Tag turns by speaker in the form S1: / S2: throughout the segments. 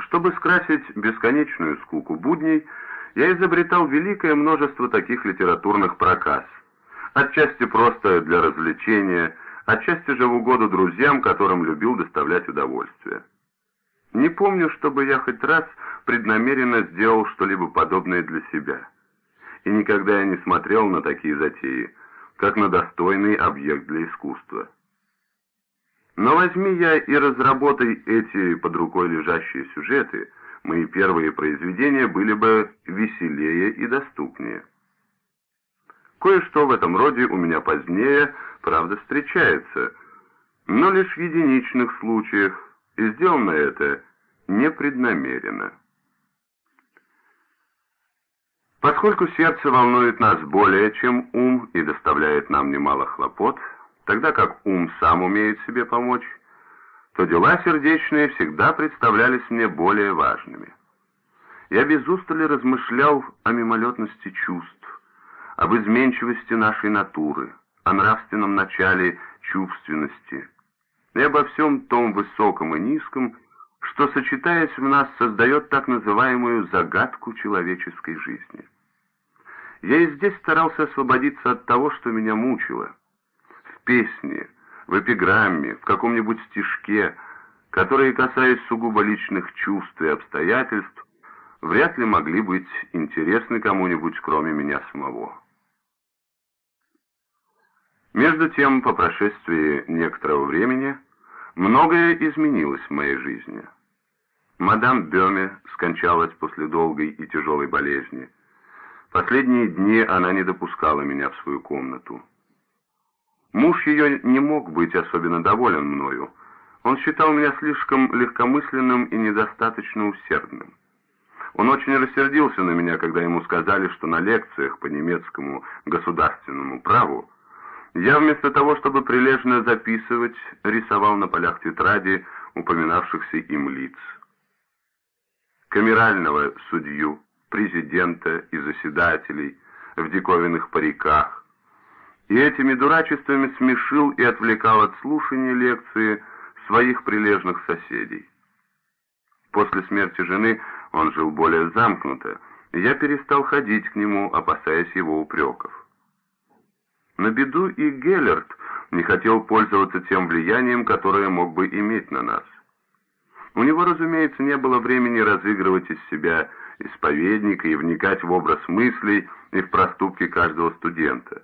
S1: Чтобы скрасить бесконечную скуку будней, я изобретал великое множество таких литературных проказ. Отчасти просто для развлечения, отчасти же в угоду друзьям, которым любил доставлять удовольствие. Не помню, чтобы я хоть раз преднамеренно сделал что-либо подобное для себя. И никогда я не смотрел на такие затеи, как на достойный объект для искусства. Но возьми я и разработай эти под рукой лежащие сюжеты, мои первые произведения были бы веселее и доступнее. Кое-что в этом роде у меня позднее, правда, встречается, но лишь в единичных случаях, и сделано это непреднамеренно. Поскольку сердце волнует нас более, чем ум, и доставляет нам немало хлопот, тогда как ум сам умеет себе помочь, то дела сердечные всегда представлялись мне более важными. Я без устали размышлял о мимолетности чувств, об изменчивости нашей натуры, о нравственном начале чувственности и обо всем том высоком и низком, что, сочетаясь в нас, создает так называемую загадку человеческой жизни. Я и здесь старался освободиться от того, что меня мучило. Песне, в эпиграмме, в каком-нибудь стишке, которые, касаясь сугубо личных чувств и обстоятельств, вряд ли могли быть интересны кому-нибудь, кроме меня самого. Между тем, по прошествии некоторого времени, многое изменилось в моей жизни. Мадам Бёме скончалась после долгой и тяжелой болезни. Последние дни она не допускала меня в свою комнату. Муж ее не мог быть особенно доволен мною. Он считал меня слишком легкомысленным и недостаточно усердным. Он очень рассердился на меня, когда ему сказали, что на лекциях по немецкому государственному праву я вместо того, чтобы прилежно записывать, рисовал на полях тетради упоминавшихся им лиц. Камерального судью, президента и заседателей в диковинных париках, и этими дурачествами смешил и отвлекал от слушания лекции своих прилежных соседей. После смерти жены он жил более замкнуто, и я перестал ходить к нему, опасаясь его упреков. На беду и Геллерт не хотел пользоваться тем влиянием, которое мог бы иметь на нас. У него, разумеется, не было времени разыгрывать из себя исповедника и вникать в образ мыслей и в проступки каждого студента.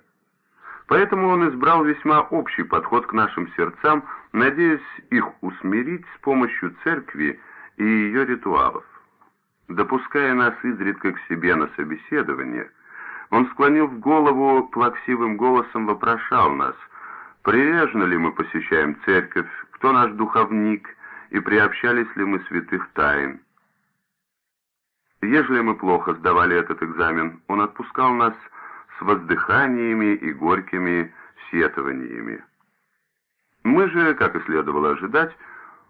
S1: Поэтому он избрал весьма общий подход к нашим сердцам, надеясь их усмирить с помощью церкви и ее ритуалов. Допуская нас изредка к себе на собеседование, он, склонив голову, плаксивым голосом вопрошал нас, прилежно ли мы посещаем церковь, кто наш духовник и приобщались ли мы святых тайн. Ежели мы плохо сдавали этот экзамен, он отпускал нас с воздыханиями и горькими сетованиями. Мы же, как и следовало ожидать,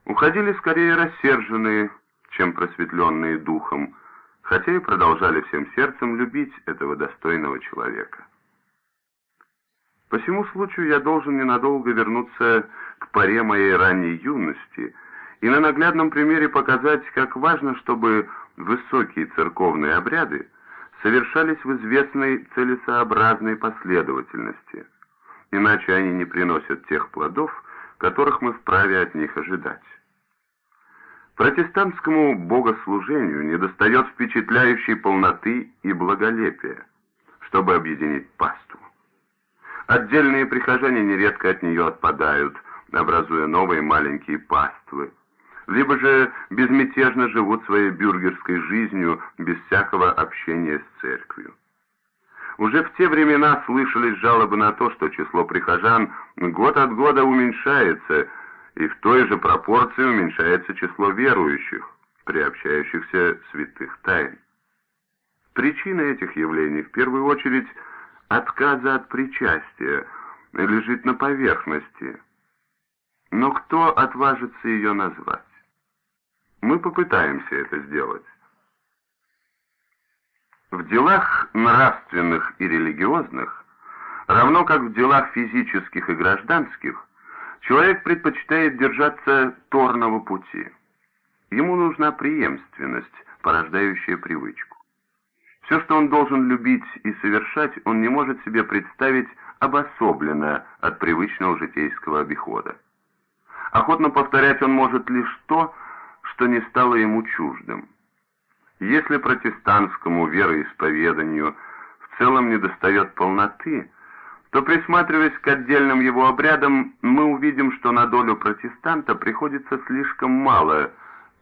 S1: уходили скорее рассерженные, чем просветленные духом, хотя и продолжали всем сердцем любить этого достойного человека. По всему случаю я должен ненадолго вернуться к паре моей ранней юности и на наглядном примере показать, как важно, чтобы высокие церковные обряды совершались в известной целесообразной последовательности, иначе они не приносят тех плодов, которых мы вправе от них ожидать. Протестантскому богослужению недостает впечатляющей полноты и благолепия, чтобы объединить паству. Отдельные прихожане нередко от нее отпадают, образуя новые маленькие паствы, либо же безмятежно живут своей бюргерской жизнью без всякого общения с церковью. Уже в те времена слышались жалобы на то, что число прихожан год от года уменьшается, и в той же пропорции уменьшается число верующих, приобщающихся святых тайн. Причина этих явлений в первую очередь отказа от причастия лежит на поверхности. Но кто отважится ее назвать? Мы попытаемся это сделать. В делах нравственных и религиозных, равно как в делах физических и гражданских, человек предпочитает держаться торного пути. Ему нужна преемственность, порождающая привычку. Все, что он должен любить и совершать, он не может себе представить обособленно от привычного житейского обихода. Охотно повторять он может лишь то, что не стало ему чуждым. Если протестантскому вероисповеданию в целом недостает полноты, то, присматриваясь к отдельным его обрядам, мы увидим, что на долю протестанта приходится слишком мало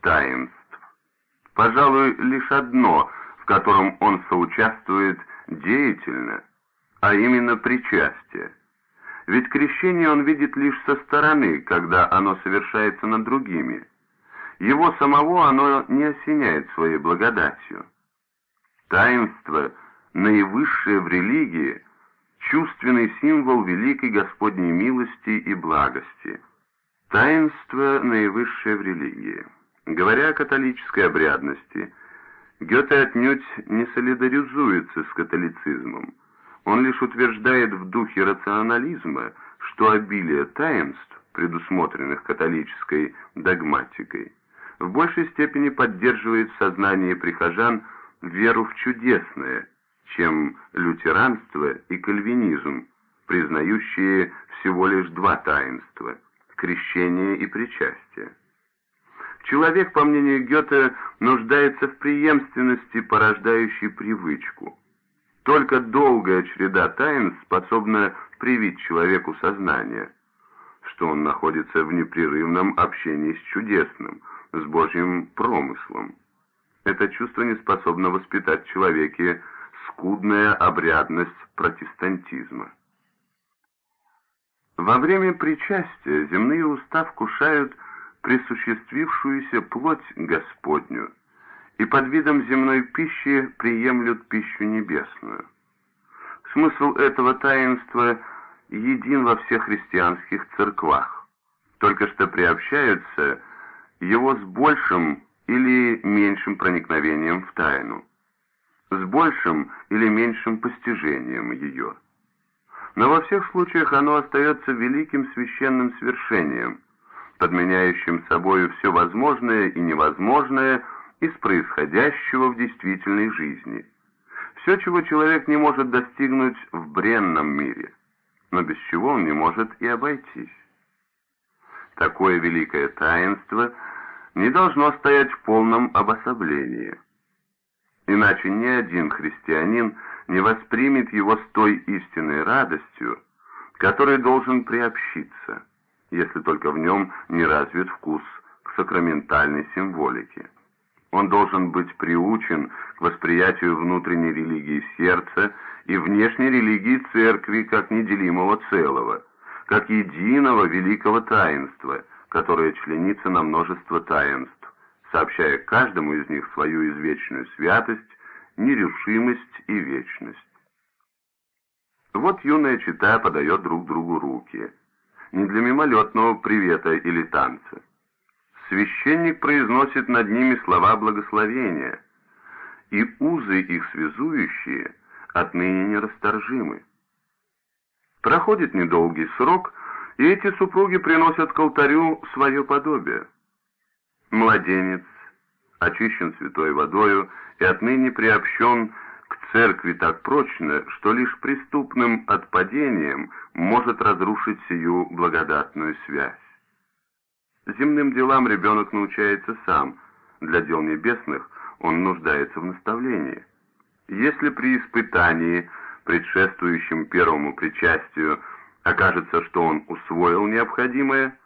S1: таинств. Пожалуй, лишь одно, в котором он соучаствует деятельно, а именно причастие. Ведь крещение он видит лишь со стороны, когда оно совершается над другими. Его самого оно не осеняет своей благодатью. Таинство, наивысшее в религии, чувственный символ великой Господней милости и благости. Таинство, наивысшее в религии. Говоря о католической обрядности, Гёте отнюдь не солидаризуется с католицизмом. Он лишь утверждает в духе рационализма, что обилие таинств, предусмотренных католической догматикой, в большей степени поддерживает в сознании прихожан веру в чудесное, чем лютеранство и кальвинизм, признающие всего лишь два таинства – крещение и причастие. Человек, по мнению Гёте, нуждается в преемственности, порождающей привычку. Только долгая череда таинств способна привить человеку сознание, что он находится в непрерывном общении с чудесным – с Божьим промыслом. Это чувство не способно воспитать в человеке скудная обрядность протестантизма. Во время причастия земные уста вкушают присуществившуюся плоть Господню и под видом земной пищи приемлют пищу небесную. Смысл этого таинства един во всех христианских церквах, только что приобщаются его с большим или меньшим проникновением в тайну, с большим или меньшим постижением ее. Но во всех случаях оно остается великим священным свершением, подменяющим собою все возможное и невозможное из происходящего в действительной жизни. Все, чего человек не может достигнуть в бренном мире, но без чего он не может и обойтись. Такое великое таинство не должно стоять в полном обособлении. Иначе ни один христианин не воспримет его с той истинной радостью, которой должен приобщиться, если только в нем не развит вкус к сакраментальной символике. Он должен быть приучен к восприятию внутренней религии сердца и внешней религии церкви как неделимого целого – как единого великого таинства, которое членится на множество таинств, сообщая каждому из них свою извечную святость, нерешимость и вечность. Вот юная чита подает друг другу руки, не для мимолетного привета или танца. Священник произносит над ними слова благословения, и узы их связующие отныне нерасторжимы. Проходит недолгий срок, и эти супруги приносят к алтарю свое подобие. Младенец очищен святой водою и отныне приобщен к церкви так прочно, что лишь преступным отпадением может разрушить сию благодатную связь. Земным делам ребенок научается сам, для дел небесных он нуждается в наставлении. Если при испытании – предшествующим первому причастию, окажется, что он усвоил необходимое,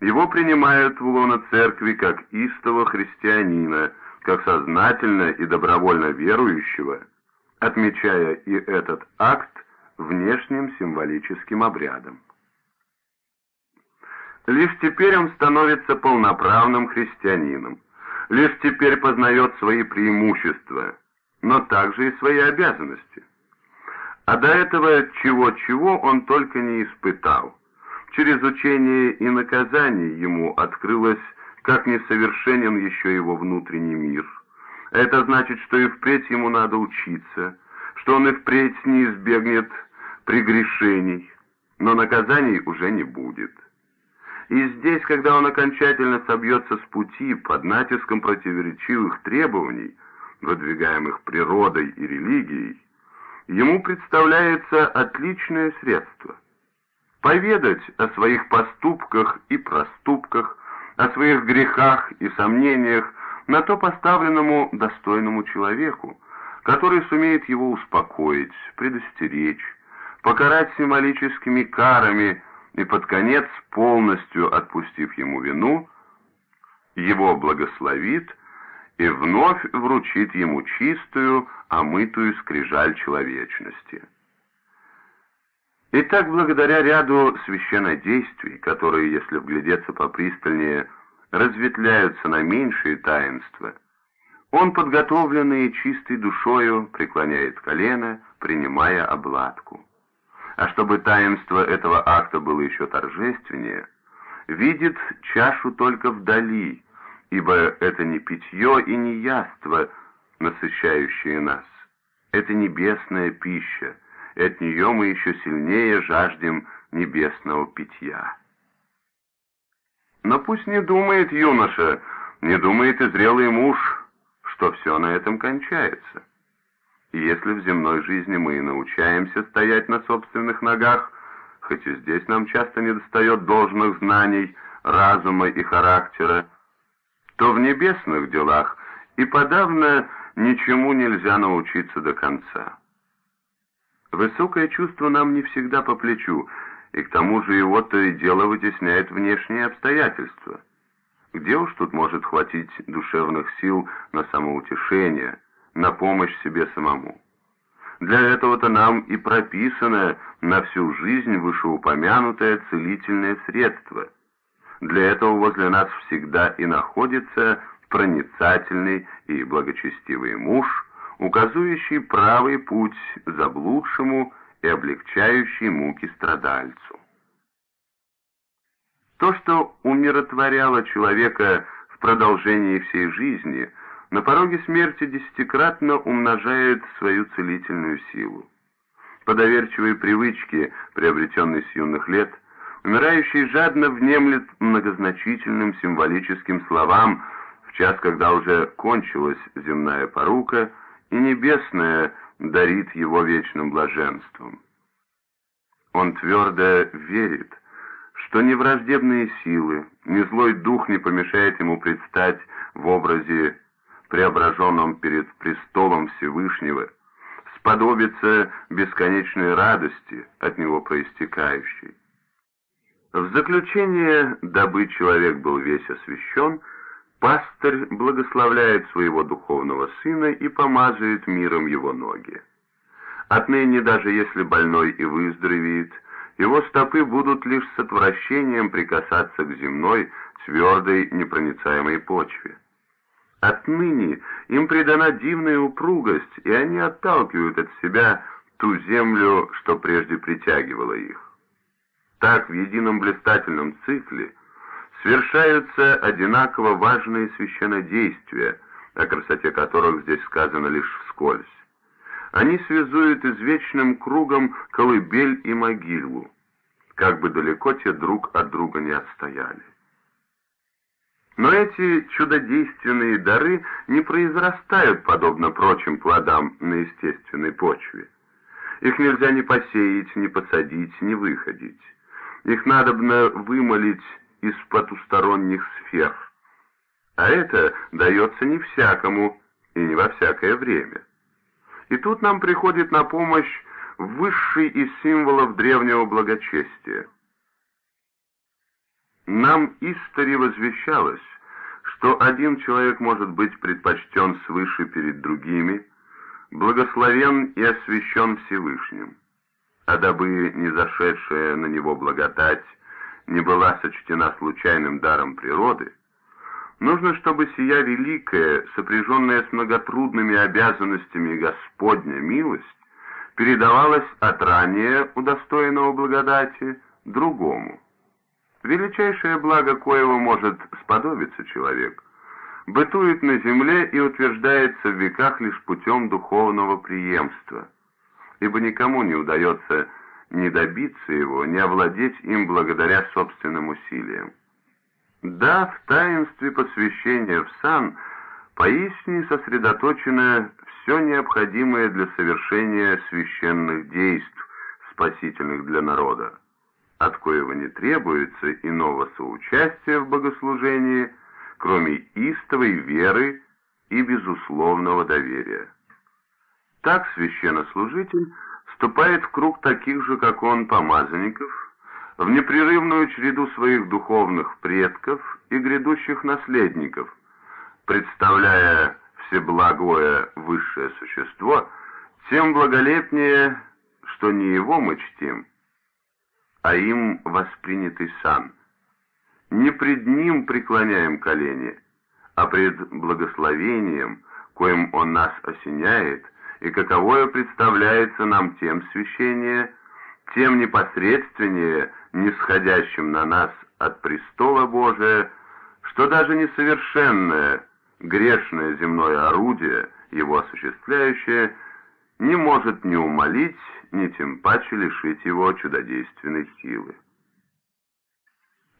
S1: его принимают в лоно церкви как истого христианина, как сознательно и добровольно верующего, отмечая и этот акт внешним символическим обрядом. Лишь теперь он становится полноправным христианином, лишь теперь познает свои преимущества, но также и свои обязанности. А до этого чего-чего он только не испытал. Через учение и наказание ему открылось, как несовершенен еще его внутренний мир. Это значит, что и впредь ему надо учиться, что он и впредь не избегнет прегрешений, но наказаний уже не будет. И здесь, когда он окончательно собьется с пути под натиском противоречивых требований, выдвигаемых природой и религией, ему представляется отличное средство – поведать о своих поступках и проступках, о своих грехах и сомнениях на то поставленному достойному человеку, который сумеет его успокоить, предостеречь, покарать символическими карами и под конец, полностью отпустив ему вину, его благословит и вновь вручит ему чистую, омытую скрижаль человечности. Итак, благодаря ряду священнодействий, которые, если вглядеться попристальнее, разветвляются на меньшие таинства, он, подготовленный чистой душою, преклоняет колено, принимая обладку а чтобы таинство этого акта было еще торжественнее, видит чашу только вдали, ибо это не питье и не яство, насыщающее нас. Это небесная пища, и от нее мы еще сильнее жаждем небесного питья. Но пусть не думает юноша, не думает и зрелый муж, что все на этом кончается. И если в земной жизни мы и научаемся стоять на собственных ногах, хоть и здесь нам часто недостает должных знаний, разума и характера, то в небесных делах и подавно ничему нельзя научиться до конца. Высокое чувство нам не всегда по плечу, и к тому же его то и дело вытесняет внешние обстоятельства. Где уж тут может хватить душевных сил на самоутешение – на помощь себе самому. Для этого-то нам и прописано на всю жизнь вышеупомянутое целительное средство. Для этого возле нас всегда и находится проницательный и благочестивый муж, указывающий правый путь заблудшему и облегчающий муки страдальцу. То, что умиротворяло человека в продолжении всей жизни – на пороге смерти десятикратно умножает свою целительную силу. По доверчивой привычке, приобретенной с юных лет, умирающий жадно внемлет многозначительным символическим словам в час, когда уже кончилась земная порука, и небесная дарит его вечным блаженством. Он твердо верит, что ни враждебные силы, ни злой дух не помешает ему предстать в образе преображенном перед престолом Всевышнего, сподобится бесконечной радости от него проистекающей. В заключение, дабы человек был весь освящен, пастырь благословляет своего духовного сына и помазывает миром его ноги. Отныне, даже если больной и выздоровеет, его стопы будут лишь с отвращением прикасаться к земной, твердой, непроницаемой почве. Отныне им придана дивная упругость, и они отталкивают от себя ту землю, что прежде притягивала их. Так в едином блистательном цикле совершаются одинаково важные священнодействия, о красоте которых здесь сказано лишь вскользь. Они связуют извечным кругом колыбель и могилу, как бы далеко те друг от друга не отстояли. Но эти чудодейственные дары не произрастают, подобно прочим плодам, на естественной почве. Их нельзя ни посеять, ни посадить, ни выходить. Их надобно вымолить из потусторонних сфер. А это дается не всякому и не во всякое время. И тут нам приходит на помощь высший из символов древнего благочестия — нам истори возвещалось, что один человек может быть предпочтен свыше перед другими, благословен и освящен Всевышним. А дабы не зашедшая на него благодать не была сочтена случайным даром природы, нужно, чтобы сия великая, сопряженная с многотрудными обязанностями Господня милость, передавалась от ранее удостоенного благодати другому. Величайшее благо, коего может сподобиться человек, бытует на земле и утверждается в веках лишь путем духовного преемства, ибо никому не удается не добиться его, не овладеть им благодаря собственным усилиям. Да, в таинстве посвящения в сан поистине сосредоточено все необходимое для совершения священных действий, спасительных для народа, от коего не требуется иного соучастия в богослужении, кроме истовой веры и безусловного доверия. Так священнослужитель вступает в круг таких же, как он, помазанников, в непрерывную череду своих духовных предков и грядущих наследников, представляя всеблагое высшее существо, тем благолепнее, что не его мы чтим, а им воспринятый сан. Не пред ним преклоняем колени, а пред благословением, коим он нас осеняет, и каковое представляется нам тем священнее, тем непосредственнее нисходящим на нас от престола Божия, что даже несовершенное, грешное земное орудие, его осуществляющее, не может ни умолить, ни тем паче лишить его чудодейственной силы.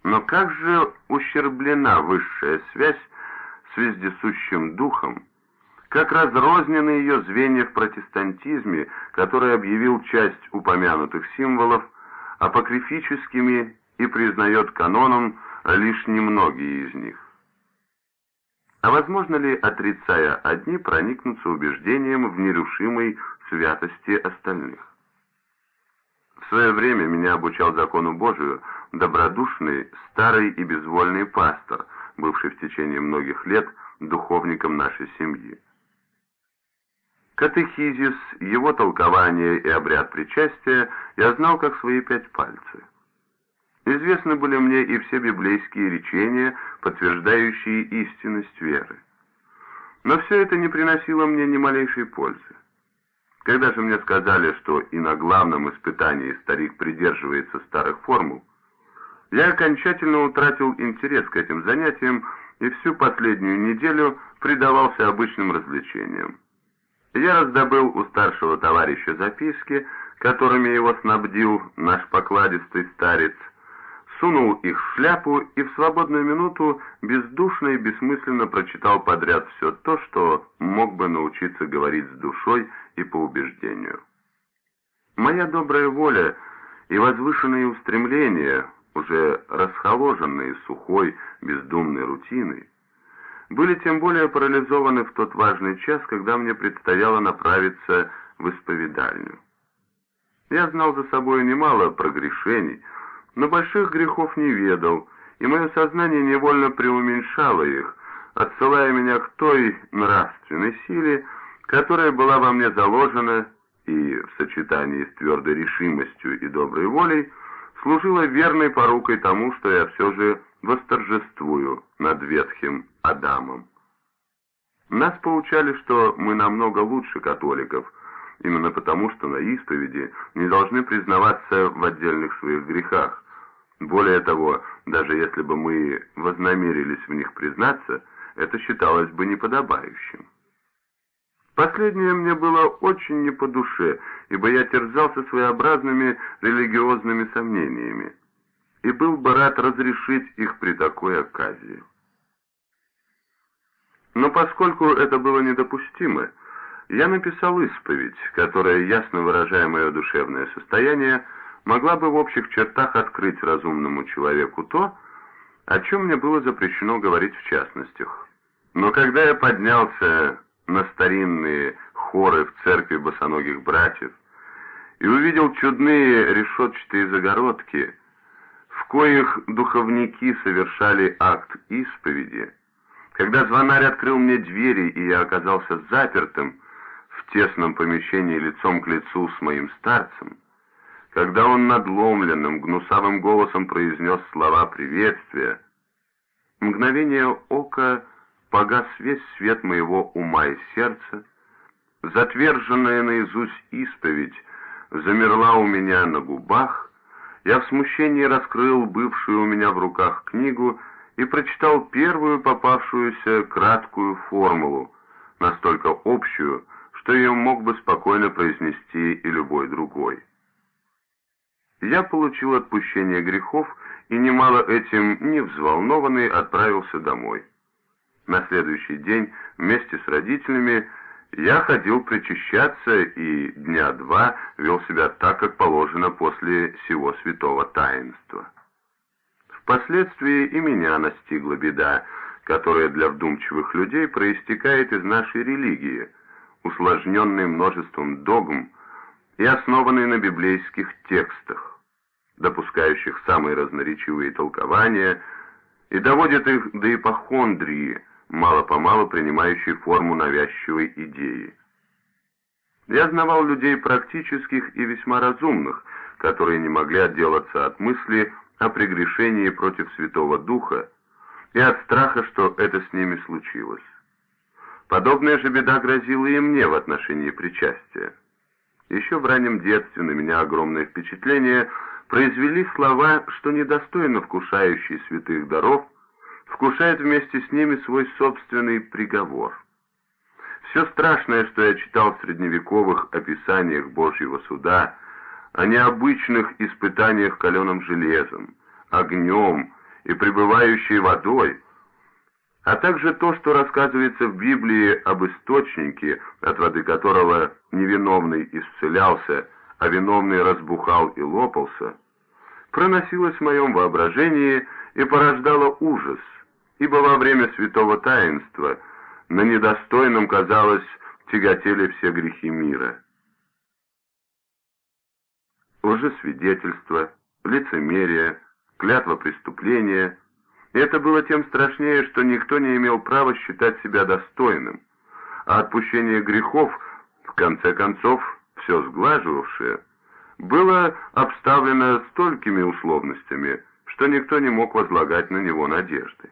S1: Но как же ущерблена высшая связь с вездесущим духом, как разрознены ее звенья в протестантизме, который объявил часть упомянутых символов апокрифическими и признает каноном лишь немногие из них. А возможно ли, отрицая одни, проникнуться убеждением в нерушимой святости остальных? В свое время меня обучал закону Божию добродушный, старый и безвольный пастор, бывший в течение многих лет духовником нашей семьи. Катехизис, его толкование и обряд причастия я знал как свои пять пальцев. Известны были мне и все библейские речения, подтверждающие истинность веры. Но все это не приносило мне ни малейшей пользы. Когда же мне сказали, что и на главном испытании старик придерживается старых формул, я окончательно утратил интерес к этим занятиям и всю последнюю неделю предавался обычным развлечениям. Я раздобыл у старшего товарища записки, которыми его снабдил наш покладистый старец, сунул их в шляпу и в свободную минуту бездушно и бессмысленно прочитал подряд все то, что мог бы научиться говорить с душой и по убеждению. Моя добрая воля и возвышенные устремления, уже расхоложенные сухой, бездумной рутиной, были тем более парализованы в тот важный час, когда мне предстояло направиться в исповедальню. Я знал за собой немало прогрешений, но больших грехов не ведал, и мое сознание невольно преуменьшало их, отсылая меня к той нравственной силе, которая была во мне заложена и в сочетании с твердой решимостью и доброй волей служила верной порукой тому, что я все же восторжествую над ветхим Адамом. Нас поучали, что мы намного лучше католиков, именно потому, что на исповеди не должны признаваться в отдельных своих грехах. Более того, даже если бы мы вознамерились в них признаться, это считалось бы неподобающим. Последнее мне было очень не по душе, ибо я терзался своеобразными религиозными сомнениями и был бы рад разрешить их при такой оказии. Но поскольку это было недопустимо, я написал исповедь, которая, ясно выражая мое душевное состояние, могла бы в общих чертах открыть разумному человеку то, о чем мне было запрещено говорить в частностях. Но когда я поднялся на старинные хоры в церкви босоногих братьев и увидел чудные решетчатые загородки, в коих духовники совершали акт исповеди, когда звонарь открыл мне двери, и я оказался запертым в тесном помещении лицом к лицу с моим старцем, когда он надломленным, гнусавым голосом произнес слова приветствия, мгновение ока погас весь свет моего ума и сердца, затверженная наизусть исповедь замерла у меня на губах, я в смущении раскрыл бывшую у меня в руках книгу и прочитал первую попавшуюся краткую формулу, настолько общую, что ее мог бы спокойно произнести и любой другой. я получил отпущение грехов и немало этим не взволнованный отправился домой. На следующий день вместе с родителями я ходил причащаться и дня два вел себя так, как положено после всего святого таинства. Впоследствии и меня настигла беда, которая для вдумчивых людей проистекает из нашей религии, усложненной множеством догм и основанной на библейских текстах, допускающих самые разноречивые толкования и доводит их до ипохондрии, мало-помалу принимающей форму навязчивой идеи. Я знавал людей практических и весьма разумных, которые не могли отделаться от мысли о прегрешении против Святого Духа и от страха, что это с ними случилось. Подобная же беда грозила и мне в отношении причастия. Еще в раннем детстве на меня огромное впечатление произвели слова, что недостойно вкушающий святых даров вкушает вместе с ними свой собственный приговор. Все страшное, что я читал в средневековых описаниях Божьего суда, о необычных испытаниях каленым железом, огнем и пребывающей водой, а также то, что рассказывается в Библии об источнике, от воды которого невиновный исцелялся, а виновный разбухал и лопался, проносилось в моем воображении и порождало ужас, ибо во время святого таинства на недостойном, казалось, тяготели все грехи мира. Лжесвидетельство, лицемерие, клятва преступления — это было тем страшнее, что никто не имел права считать себя достойным, а отпущение грехов, в конце концов, все сглаживавшее, было обставлено столькими условностями, что никто не мог возлагать на него надежды.